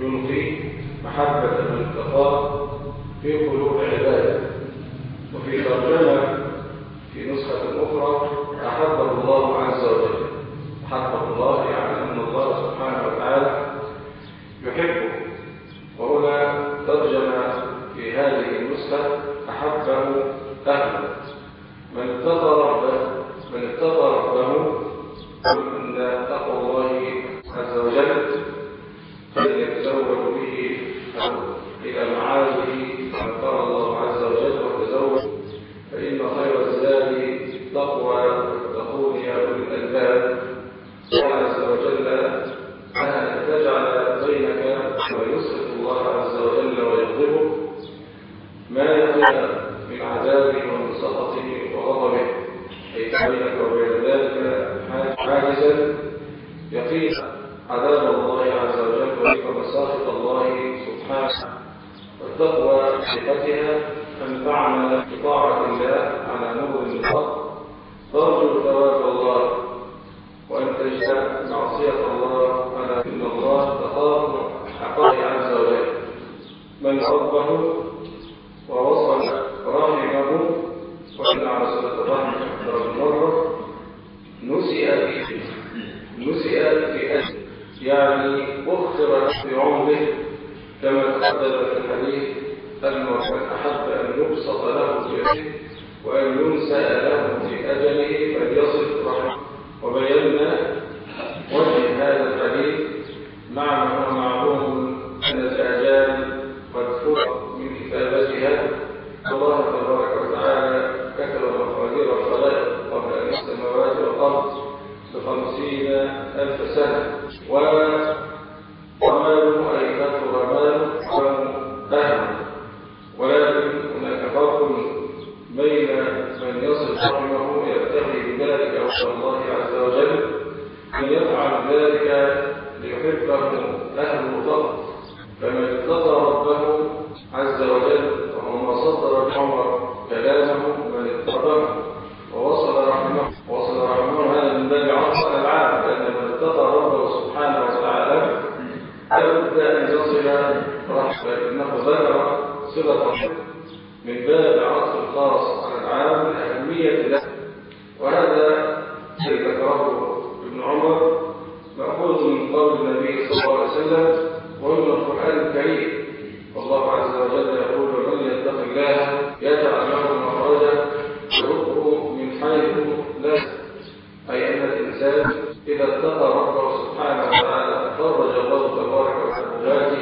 يلقي محبة من اتقاه في قلوب عباده وفي ترجمة في نسخة أخرى أحبه الله عز وجل. أحبه الله يعني أن الله سبحانه وتعالى يحبه. وهنا ترجم في هذه النسخة أحبه أهله. من اتقى ربه من اتقى ربه أن تقوى الله عز وجل. يقين عذاب الله عز وجل ويقف مساخط الله سبحانه. والتقوى صفتها أن تعمل بطاعة الله على نور الحق ترجو ثواب الله وأن تجتنب معصية الله على إن الله تخاف حقه عز وجل. من ربه ووصل رحمه وإن على صلة الرحم أكثر من مرة نسئ في نسئ في أجل يعني أخر في عمره كما تقدم في الحديث أنه من أحب أن يبسط له في أجله وأن ينسى له في أجله فليصل رحمه. وبينا وجه هذا الحديث مع ما هو معلوم أن الآجال قد فرق من كتابتها. الله تبارك وتعالى كتب مقادير الخلائق قبل أن السماوات والأرض بخمسين ألف سنة. وماله أي كثر ماله أهل ولكن هناك فرق بين من يصل رحمه يبتغي بذلك وجه الله عز وجل من يفعل ذلك ليحبه أهله فقط فمن اتقى ربه عز وجل وهو صدر عمر كلامه من اتقاه ووصل رحمه ووصل رحمه هذا من باب عطف العام لأن من اتقى ربه سبحانه وتعالى لابد أن يصل رحمه فإنه ذكر صلة من باب عطف الخاص على العام لأهمية له وهذا ذكره ابن عمر مأخوذ من قول النبي صلى الله عليه وسلم ومن القرآن الكريم والله عز وجل يقول ومن يتق الله يجعل له مخرجا يرزقه من حيث لا أي أن الإنسان إذا اتقى ربه سبحانه وتعالى فرج الله تبارك وتعالى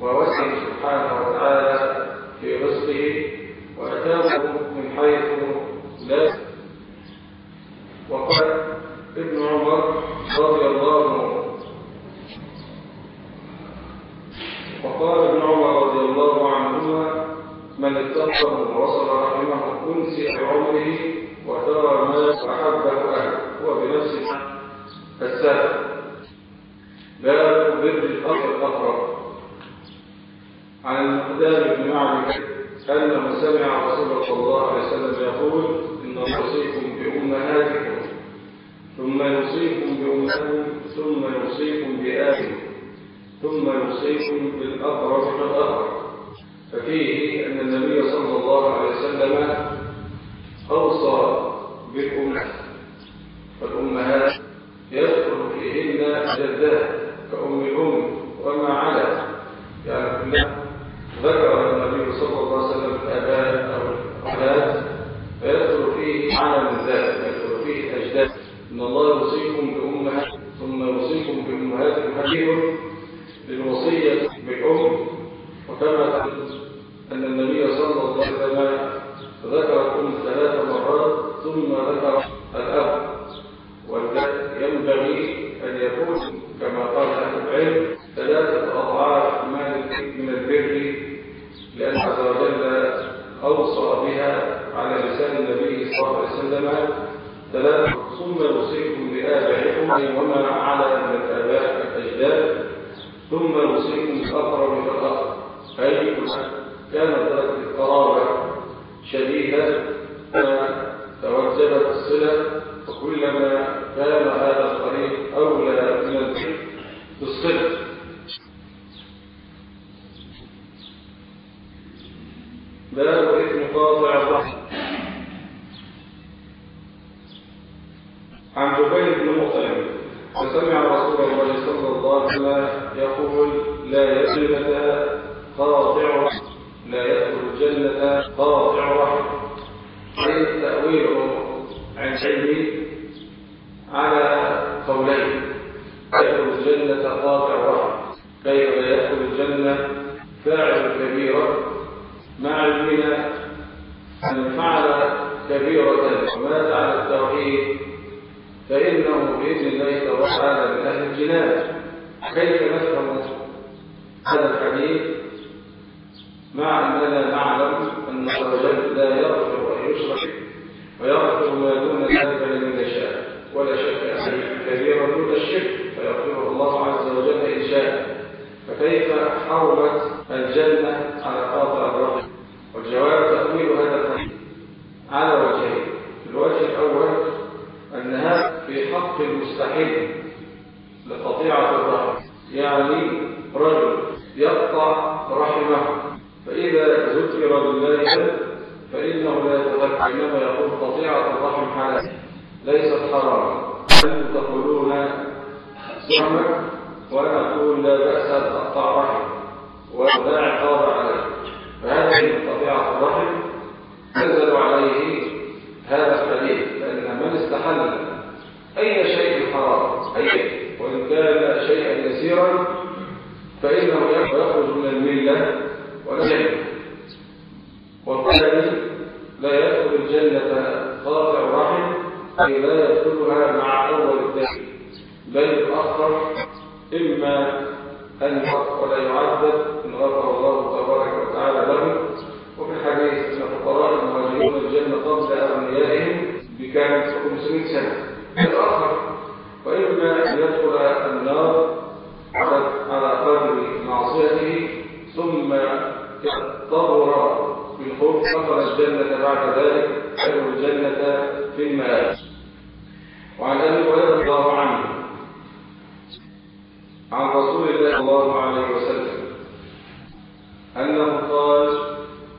ووسع سبحانه وتعالى في رزقه وأتاه من حيث لا وقال ابن عمر رضي الله وقال ابن عمر رضي الله عنهما من اتقه ووصل رحمه انسي بعمره وترى ما احبه اهله هو بنفسه السهل. باب بر الاخ الاقرب عن المقدام بن معبد أنه سمع رسول صلى الله عليه وسلم يقول إن يوصيكم بأمهاتكم ثم يوصيكم بأمهاتكم ثم يوصيكم بآبكم ثم يوصيكم بالأقرب فالأقرب ففيه أن النبي صلى الله عليه وسلم أوصى بالأمهات. فالأمهات يدخل فيهن جدات كأم الأم وما على يعني ذكر النبي صلى الله عليه وسلم الآباء أو الأولاد فيدخل فيه من ذلك يدخل فيه الأجداد إن الله يوصيكم بأمهات ثم يوصيكم بأمهاتكم حديث للوصية بالأم وكما تعلم أن النبي صلى الله عليه وسلم ذكر الأم ثلاث مرات ثم ذكر الأب وما على من الآباء الأجداد ثم يوصيكم بالأقرب فالأقرب أي كانت درجة القرابة شديدة توجبت الصلة وكلما كان هذا الطريق أولى من البر بالصلة باب إثم قاطع الرحم عن جبير بن مطعم فسمع رسول الله صلى الله عليه وسلم يقول لا يدخل قاطع رحم لا يدخل الجنة قاطع رحم أي التأويل عن شيء على قولين. يدخل الجنة قاطع رحم كيف لا يدخل الجنة؟ فاعل كبيرة مع علمنا أن فعل كبيرة ومات على التوحيد فإنه بإذن الله تعالى من أهل الجنان. كيف نفهم هذا الحديث؟ مع أننا نعلم أن الله وجل لا يغفر أن يشرك ويغفر ما دون ذلك لمن يشاء ولا شك أن كبيرا دون الشرك فيغفره الله عز وجل إن شاء. فكيف حرمت الجنة على قاطع الرحم والجواب تأويل هذا الحديث على وجهين الوجه الأول أنها في حق المستحيل لقطيعة الرحم يعني رجل يقطع رحمه فإذا ذكر بالله فإنه لا يتذكر إنما يقول قطيعة الرحم حلال ليست حراما. أنتم تقولون سمك وأنا أقول لا بأس أن أقطع رحم ولا عقاب عليه فهذه قطيعة الرحم نزل عليه هذا الحديث لأن من استحل أي شيء حرام أي وإن كان شيئا يسيرا فإنه يخرج من الملة ولا شيء والثاني لا يدخل الجنة قاطع أي لا يدخلها مع أول الدخل بل يؤخر إما أن يحق ولا يعذب إن غفر الله تبارك وتعالى له. وفي الحديث أن الفقراء المهاجرون الجنة قبل أغنيائهم بكام 500 سنة يتأخر وإما أن يدخل النار على قدر معصيته ثم طهر بالخبز دخل الجنة بعد ذلك. عن رسول الله صلى الله عليه وسلم أنه قال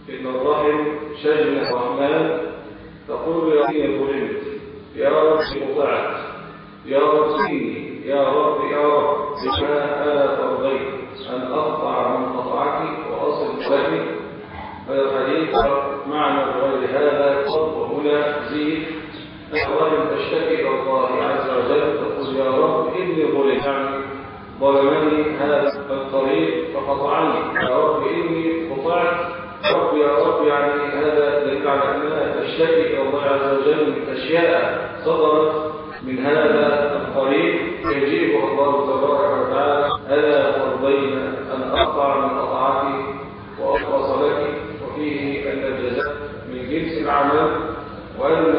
إن الرحم شجن الرحمن. تقول يا إني ظلمت يا رب مطعت يا رب إني يا رب يا رب بما أنا ترضيت أن أقطع من قطعك وأصل لك. هذا الحديث معنى غير هذا قد وهنا زيد. الرحم ظلمني هذا الطريق فقطعني يا رب إني قطعت رب يا رب يعني هذا دليل على أننا نشتكي إلى الله عز وجل من أشياء صدرت من هذا الطريق. يجيب الله تبارك وتعالى. ألا ترضين أن أقطع من قطعتي وأخلص لك. وفيه أن الجزاء من جنس العمل وأن